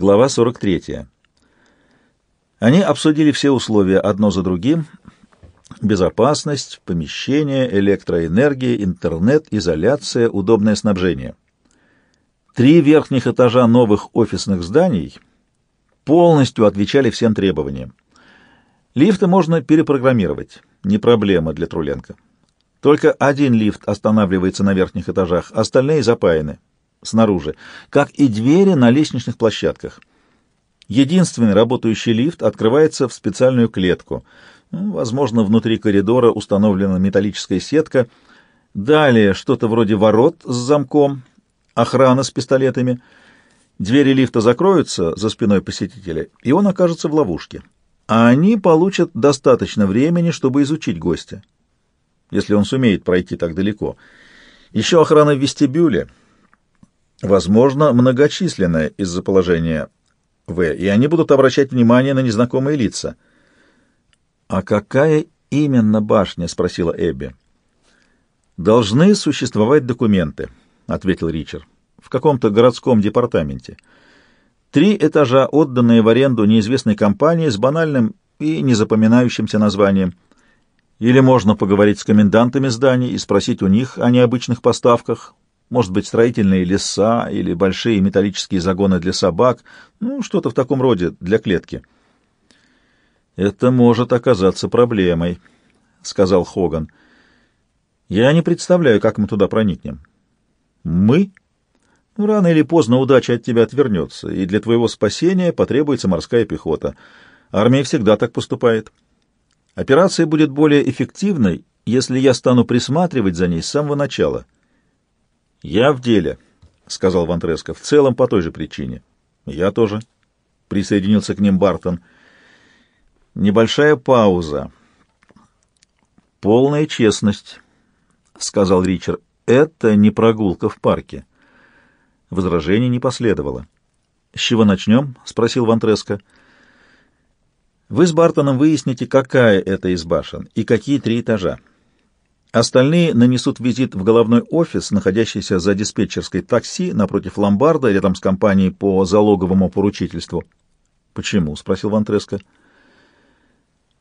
Глава 43. Они обсудили все условия одно за другим. Безопасность, помещение, электроэнергия, интернет, изоляция, удобное снабжение. Три верхних этажа новых офисных зданий полностью отвечали всем требованиям. Лифты можно перепрограммировать, не проблема для Труленко. Только один лифт останавливается на верхних этажах, остальные запаяны снаружи, как и двери на лестничных площадках. Единственный работающий лифт открывается в специальную клетку. Ну, возможно, внутри коридора установлена металлическая сетка. Далее что-то вроде ворот с замком, охрана с пистолетами. Двери лифта закроются за спиной посетителя, и он окажется в ловушке. А они получат достаточно времени, чтобы изучить гостя, если он сумеет пройти так далеко. Еще охрана в вестибюле — возможно, многочисленная из-за положения В, и они будут обращать внимание на незнакомые лица. «А какая именно башня?» — спросила Эбби. «Должны существовать документы», — ответил Ричард, — «в каком-то городском департаменте. Три этажа, отданные в аренду неизвестной компании с банальным и незапоминающимся названием. Или можно поговорить с комендантами зданий и спросить у них о необычных поставках, может быть, строительные леса или большие металлические загоны для собак, ну, что-то в таком роде для клетки. «Это может оказаться проблемой», — сказал Хоган. «Я не представляю, как мы туда проникнем». «Мы?» Ну, рано или поздно удача от тебя отвернется, и для твоего спасения потребуется морская пехота. Армия всегда так поступает. Операция будет более эффективной, если я стану присматривать за ней с самого начала». «Я в деле», — сказал Вантреско, — «в целом по той же причине». «Я тоже», — присоединился к ним Бартон. Небольшая пауза. «Полная честность», — сказал Ричард. «Это не прогулка в парке». Возражений не последовало. «С чего начнем?» — спросил Вантреско. «Вы с Бартоном выясните, какая это из башен и какие три этажа. Остальные нанесут визит в головной офис, находящийся за диспетчерской такси напротив ломбарда, рядом с компанией по залоговому поручительству. «Почему?» — спросил Вантреско.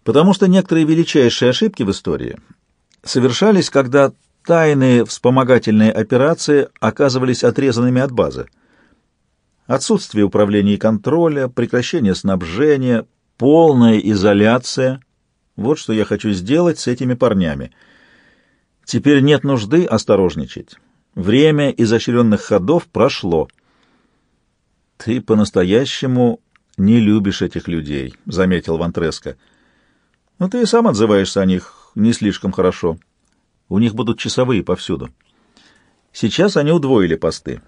«Потому что некоторые величайшие ошибки в истории совершались, когда тайные вспомогательные операции оказывались отрезанными от базы. Отсутствие управления и контроля, прекращение снабжения, полная изоляция — вот что я хочу сделать с этими парнями — Теперь нет нужды осторожничать. Время изощренных ходов прошло. Ты по-настоящему не любишь этих людей, — заметил Вантреско. Но ты и сам отзываешься о них не слишком хорошо. У них будут часовые повсюду. Сейчас они удвоили посты.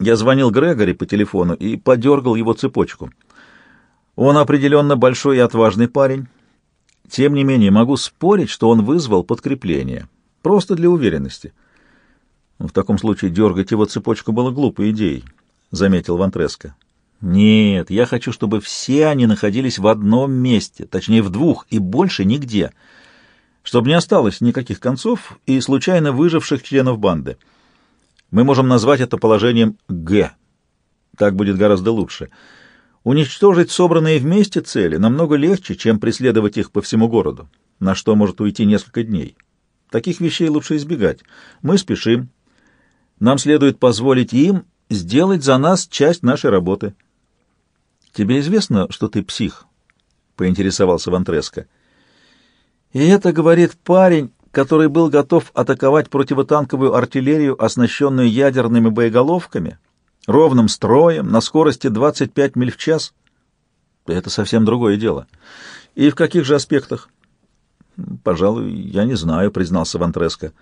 Я звонил Грегори по телефону и подергал его цепочку. Он определенно большой и отважный парень. Тем не менее, могу спорить, что он вызвал подкрепление. Просто для уверенности. В таком случае дергать его цепочку было глупой идеей, — заметил Вантреско. Нет, я хочу, чтобы все они находились в одном месте, точнее в двух, и больше нигде, чтобы не осталось никаких концов и случайно выживших членов банды. Мы можем назвать это положением «Г». Так будет гораздо лучше. Уничтожить собранные вместе цели намного легче, чем преследовать их по всему городу, на что может уйти несколько дней. Таких вещей лучше избегать. Мы спешим. Нам следует позволить им сделать за нас часть нашей работы. Тебе известно, что ты псих? поинтересовался Вантреско. И это говорит парень, который был готов атаковать противотанковую артиллерию, оснащенную ядерными боеголовками, ровным строем, на скорости 25 миль в час. Это совсем другое дело. И в каких же аспектах? «Пожалуй, я не знаю», — признался Вантреско.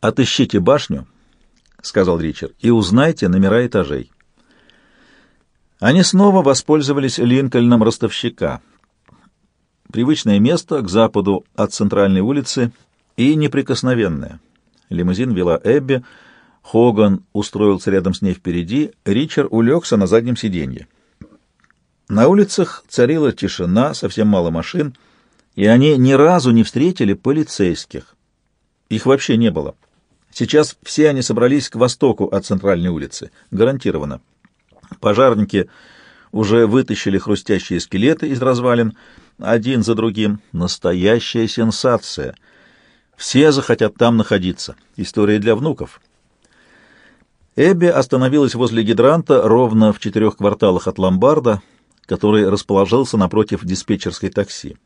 «Отыщите башню», — сказал Ричард, — «и узнайте номера этажей». Они снова воспользовались Линкольном ростовщика. Привычное место к западу от центральной улицы и неприкосновенное. Лимузин вела Эбби, Хоган устроился рядом с ней впереди, Ричард улегся на заднем сиденье. На улицах царила тишина, совсем мало машин — и они ни разу не встретили полицейских. Их вообще не было. Сейчас все они собрались к востоку от центральной улицы, гарантированно. Пожарники уже вытащили хрустящие скелеты из развалин, один за другим. Настоящая сенсация. Все захотят там находиться. История для внуков. Эбби остановилась возле гидранта ровно в четырех кварталах от ломбарда, который расположился напротив диспетчерской такси.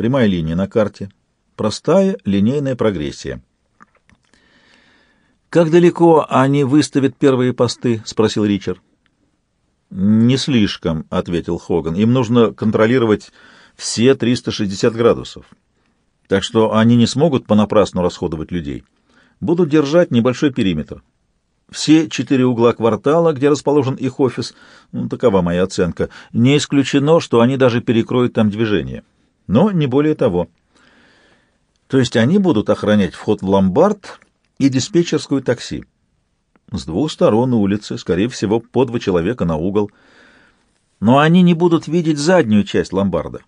Прямая линия на карте. Простая линейная прогрессия. «Как далеко они выставят первые посты?» — спросил Ричард. «Не слишком», — ответил Хоган. «Им нужно контролировать все 360 градусов. Так что они не смогут понапрасну расходовать людей. Будут держать небольшой периметр. Все четыре угла квартала, где расположен их офис, ну, такова моя оценка, не исключено, что они даже перекроют там движение. Но не более того. То есть они будут охранять вход в ломбард и диспетчерскую такси. С двух сторон улицы, скорее всего, по два человека на угол. Но они не будут видеть заднюю часть ломбарда.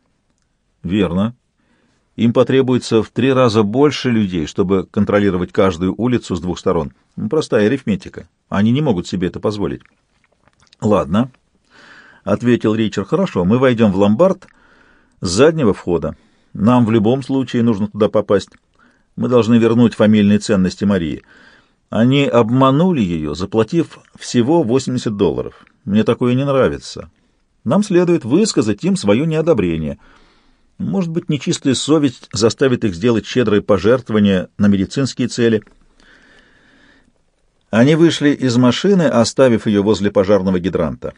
Верно. Им потребуется в три раза больше людей, чтобы контролировать каждую улицу с двух сторон. Простая арифметика. Они не могут себе это позволить. Ладно, — ответил Ричард. Хорошо, мы войдем в ломбард с заднего входа. Нам в любом случае нужно туда попасть. Мы должны вернуть фамильные ценности Марии. Они обманули ее, заплатив всего 80 долларов. Мне такое не нравится. Нам следует высказать им свое неодобрение. Может быть, нечистая совесть заставит их сделать щедрые пожертвования на медицинские цели. Они вышли из машины, оставив ее возле пожарного гидранта.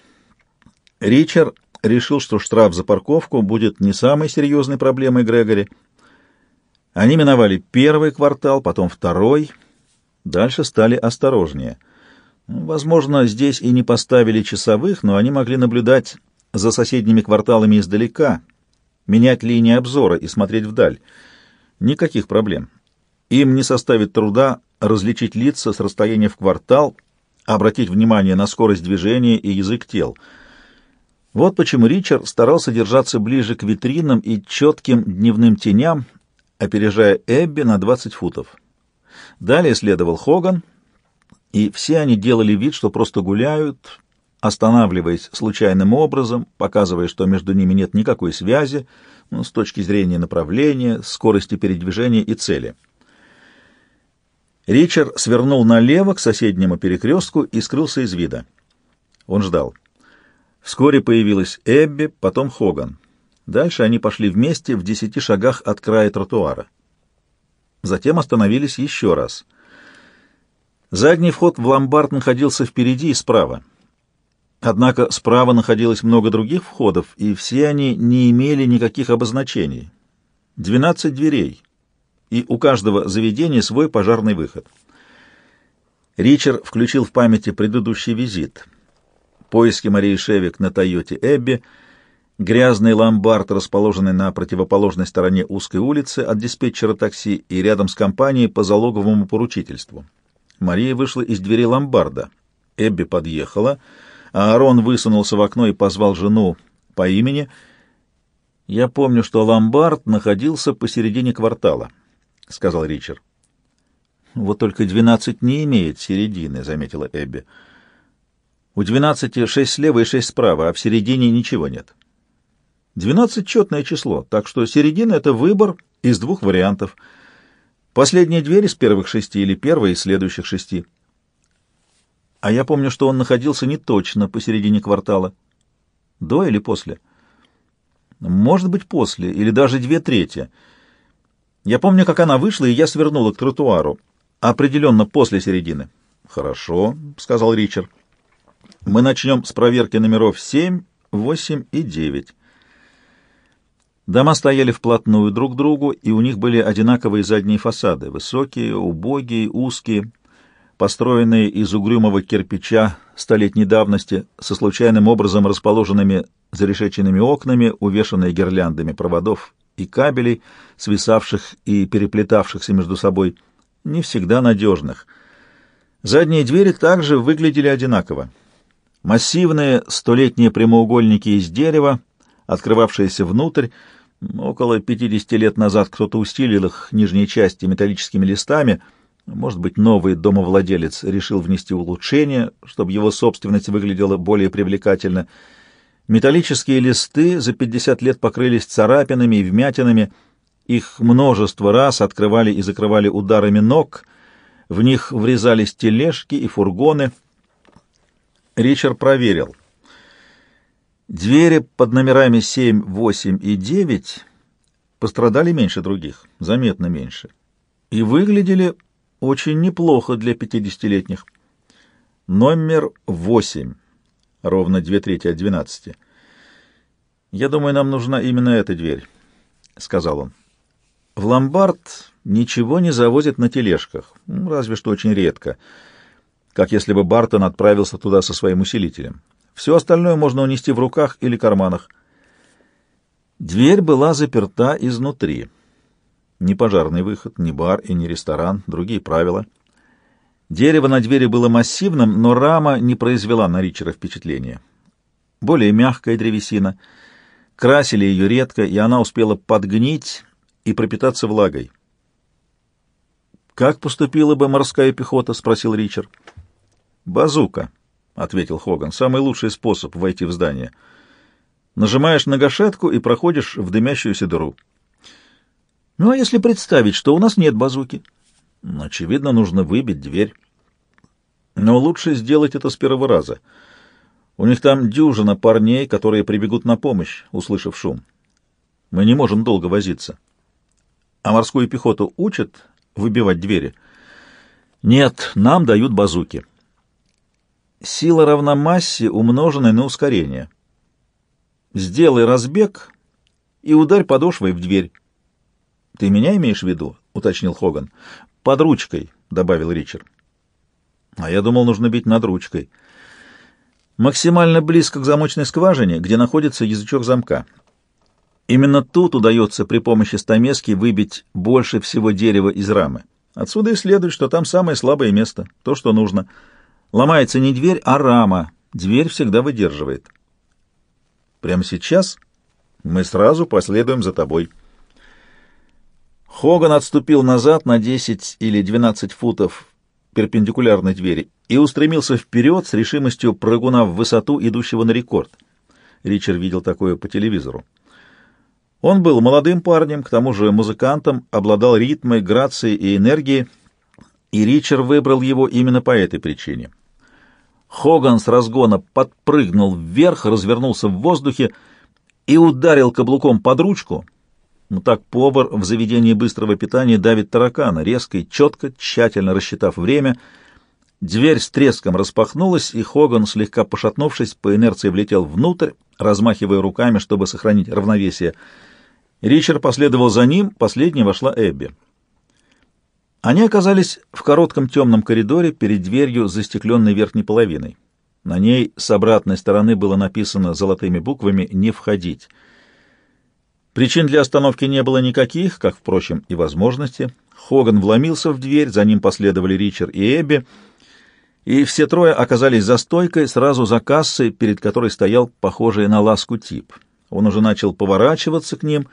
Ричард решил, что штраф за парковку будет не самой серьезной проблемой Грегори. Они миновали первый квартал, потом второй, дальше стали осторожнее. Возможно, здесь и не поставили часовых, но они могли наблюдать за соседними кварталами издалека, менять линии обзора и смотреть вдаль. Никаких проблем. Им не составит труда различить лица с расстояния в квартал, обратить внимание на скорость движения и язык тел — вот почему Ричард старался держаться ближе к витринам и четким дневным теням, опережая Эбби на 20 футов. Далее следовал Хоган, и все они делали вид, что просто гуляют, останавливаясь случайным образом, показывая, что между ними нет никакой связи ну, с точки зрения направления, скорости передвижения и цели. Ричард свернул налево к соседнему перекрестку и скрылся из вида. Он ждал. Вскоре появилась Эбби, потом Хоган. Дальше они пошли вместе в десяти шагах от края тротуара. Затем остановились еще раз. Задний вход в ломбард находился впереди и справа. Однако справа находилось много других входов, и все они не имели никаких обозначений. Двенадцать дверей, и у каждого заведения свой пожарный выход. Ричард включил в памяти предыдущий визит — поиски Марии Шевик на Тойоте Эбби, грязный ломбард, расположенный на противоположной стороне узкой улицы от диспетчера такси и рядом с компанией по залоговому поручительству. Мария вышла из двери ломбарда. Эбби подъехала, а Арон высунулся в окно и позвал жену по имени. «Я помню, что ломбард находился посередине квартала», — сказал Ричард. «Вот только двенадцать не имеет середины», — заметила Эбби. У двенадцати шесть слева и шесть справа, а в середине ничего нет. Двенадцать — четное число, так что середина — это выбор из двух вариантов. Последняя дверь из первых шести или первая из следующих шести. А я помню, что он находился не точно посередине квартала. До или после? Может быть, после, или даже две трети. Я помню, как она вышла, и я свернула к тротуару. Определенно после середины. «Хорошо», — сказал Ричард. Мы начнем с проверки номеров 7, 8 и 9. Дома стояли вплотную друг к другу, и у них были одинаковые задние фасады, высокие, убогие, узкие, построенные из угрюмого кирпича столетней давности, со случайным образом расположенными зарешеченными окнами, увешанные гирляндами проводов и кабелей, свисавших и переплетавшихся между собой, не всегда надежных. Задние двери также выглядели одинаково. Массивные столетние прямоугольники из дерева, открывавшиеся внутрь, около 50 лет назад кто-то усилил их нижней части металлическими листами, Может быть, новый домовладелец решил внести улучшение, чтобы его собственность выглядела более привлекательно. Металлические листы за 50 лет покрылись царапинами и вмятинами. Их множество раз открывали и закрывали ударами ног. В них врезались тележки и фургоны. Ричард проверил. Двери под номерами 7, 8 и 9 пострадали меньше других, заметно меньше, и выглядели очень неплохо для пятидесятилетних. Номер восемь. Ровно две трети от двенадцати. «Я думаю, нам нужна именно эта дверь», — сказал он. «В ломбард ничего не завозят на тележках, ну, разве что очень редко, как если бы Бартон отправился туда со своим усилителем. Все остальное можно унести в руках или карманах». Дверь была заперта изнутри. Ни пожарный выход, ни бар и ни ресторан, другие правила. Дерево на двери было массивным, но рама не произвела на Ричера впечатления. Более мягкая древесина. Красили ее редко, и она успела подгнить и пропитаться влагой. «Как поступила бы морская пехота?» — спросил Ричард. «Базука», — ответил Хоган. «Самый лучший способ войти в здание. Нажимаешь на гашетку и проходишь в дымящуюся дыру». Ну, а если представить, что у нас нет базуки? Очевидно, нужно выбить дверь. Но лучше сделать это с первого раза. У них там дюжина парней, которые прибегут на помощь, услышав шум. Мы не можем долго возиться. А морскую пехоту учат выбивать двери? Нет, нам дают базуки. Сила равна массе, умноженной на ускорение. Сделай разбег и ударь подошвой в дверь. — Ты меня имеешь в виду? — уточнил Хоган. — Под ручкой, — добавил Ричард. — А я думал, нужно бить над ручкой. Максимально близко к замочной скважине, где находится язычок замка. Именно тут удается при помощи стамески выбить больше всего дерева из рамы. Отсюда и следует, что там самое слабое место, то, что нужно. Ломается не дверь, а рама. Дверь всегда выдерживает. Прямо сейчас мы сразу последуем за тобой. Хоган отступил назад на 10 или 12 футов перпендикулярной двери и устремился вперед с решимостью прыгуна в высоту, идущего на рекорд. Ричард видел такое по телевизору. Он был молодым парнем, к тому же музыкантом, обладал ритмой, грацией и энергией, и Ричард выбрал его именно по этой причине. Хоган с разгона подпрыгнул вверх, развернулся в воздухе и ударил каблуком под ручку — но так повар в заведении быстрого питания давит таракана, резко и четко, тщательно рассчитав время. Дверь с треском распахнулась, и Хоган, слегка пошатнувшись, по инерции влетел внутрь, размахивая руками, чтобы сохранить равновесие. Ричард последовал за ним, последней вошла Эбби. Они оказались в коротком темном коридоре перед дверью застекленной верхней половиной. На ней с обратной стороны было написано золотыми буквами «Не входить». Причин для остановки не было никаких, как, впрочем, и возможности. Хоган вломился в дверь, за ним последовали Ричард и Эбби, и все трое оказались за стойкой, сразу за кассой, перед которой стоял похожий на ласку тип. Он уже начал поворачиваться к ним,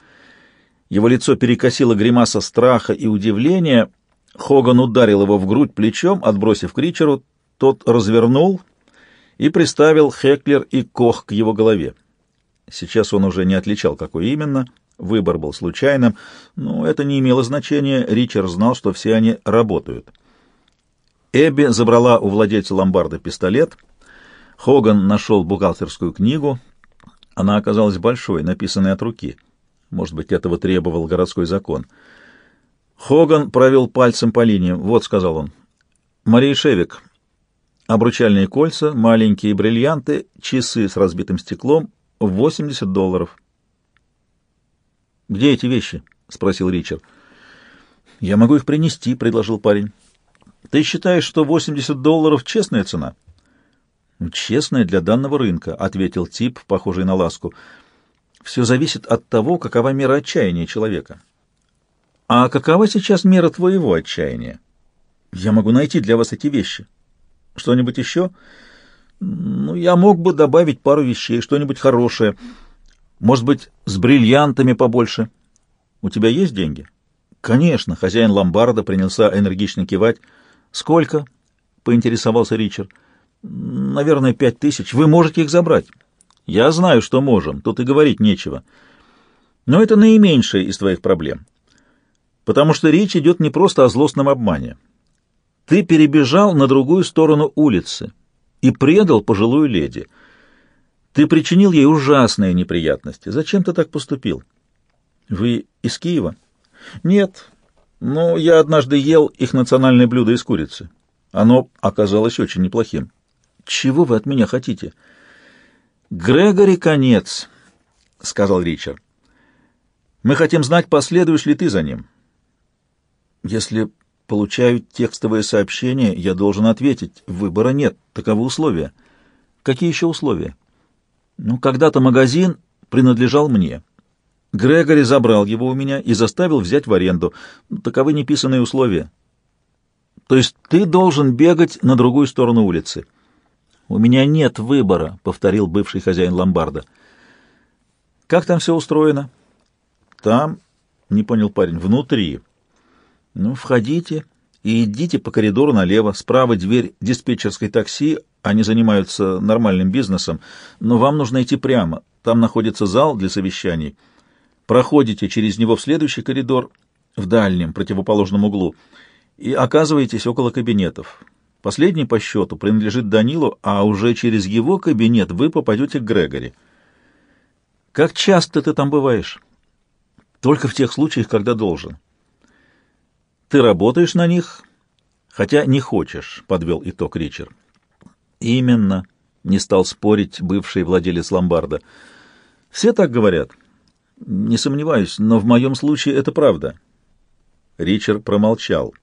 его лицо перекосило гримаса страха и удивления. Хоган ударил его в грудь плечом, отбросив к Ричеру, тот развернул и приставил Хеклер и Кох к его голове. Сейчас он уже не отличал, какой именно. Выбор был случайным, но это не имело значения. Ричард знал, что все они работают. Эбби забрала у владельца ломбарда пистолет. Хоган нашел бухгалтерскую книгу. Она оказалась большой, написанной от руки. Может быть, этого требовал городской закон. Хоган провел пальцем по линиям. «Вот», — сказал он, — «Мария Шевик. Обручальные кольца, маленькие бриллианты, часы с разбитым стеклом, 80 долларов. «Где эти вещи?» — спросил Ричард. «Я могу их принести», — предложил парень. «Ты считаешь, что 80 долларов — честная цена?» «Честная для данного рынка», — ответил тип, похожий на ласку. «Все зависит от того, какова мера отчаяния человека». «А какова сейчас мера твоего отчаяния?» «Я могу найти для вас эти вещи». «Что-нибудь еще?» Ну, я мог бы добавить пару вещей, что-нибудь хорошее. Может быть, с бриллиантами побольше. У тебя есть деньги? Конечно, хозяин ломбарда принялся энергично кивать. Сколько? поинтересовался Ричард. Наверное, пять тысяч. Вы можете их забрать. Я знаю, что можем. Тут и говорить нечего. Но это наименьшая из твоих проблем. Потому что речь идет не просто о злостном обмане. Ты перебежал на другую сторону улицы и предал пожилую леди. Ты причинил ей ужасные неприятности. Зачем ты так поступил? Вы из Киева? Нет, но я однажды ел их национальное блюдо из курицы. Оно оказалось очень неплохим. Чего вы от меня хотите? Грегори конец, сказал Ричард. Мы хотим знать, последуешь ли ты за ним. Если получаю текстовое сообщение, я должен ответить. Выбора нет, таковы условия. Какие еще условия? Ну, когда-то магазин принадлежал мне. Грегори забрал его у меня и заставил взять в аренду. Таковы неписанные условия. То есть ты должен бегать на другую сторону улицы. У меня нет выбора, повторил бывший хозяин ломбарда. Как там все устроено? Там, не понял парень, внутри. Ну, входите и идите по коридору налево. Справа дверь диспетчерской такси, они занимаются нормальным бизнесом, но вам нужно идти прямо. Там находится зал для совещаний. Проходите через него в следующий коридор, в дальнем, противоположном углу, и оказываетесь около кабинетов. Последний по счету принадлежит Данилу, а уже через его кабинет вы попадете к Грегори. Как часто ты там бываешь? Только в тех случаях, когда должен. Ты работаешь на них, хотя не хочешь, — подвел итог Ричард. Именно, — не стал спорить бывший владелец ломбарда. Все так говорят. Не сомневаюсь, но в моем случае это правда. Ричард промолчал.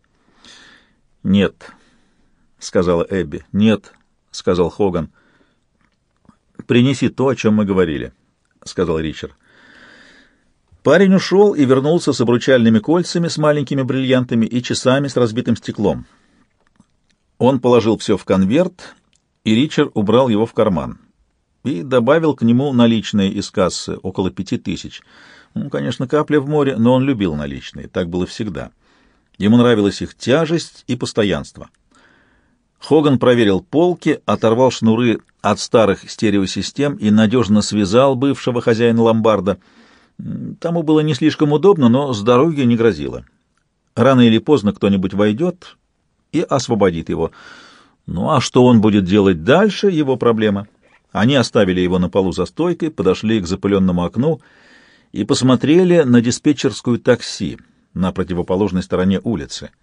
Нет, — сказала Эбби. Нет, — сказал Хоган. Принеси то, о чем мы говорили, — сказал Ричард. Парень ушел и вернулся с обручальными кольцами с маленькими бриллиантами и часами с разбитым стеклом. Он положил все в конверт, и Ричард убрал его в карман. И добавил к нему наличные из кассы, около пяти тысяч. Ну, конечно, капля в море, но он любил наличные, так было всегда. Ему нравилась их тяжесть и постоянство. Хоган проверил полки, оторвал шнуры от старых стереосистем и надежно связал бывшего хозяина ломбарда. Тому было не слишком удобно, но здоровье не грозило. Рано или поздно кто-нибудь войдет и освободит его. Ну а что он будет делать дальше — его проблема. Они оставили его на полу за стойкой, подошли к запыленному окну и посмотрели на диспетчерскую такси на противоположной стороне улицы —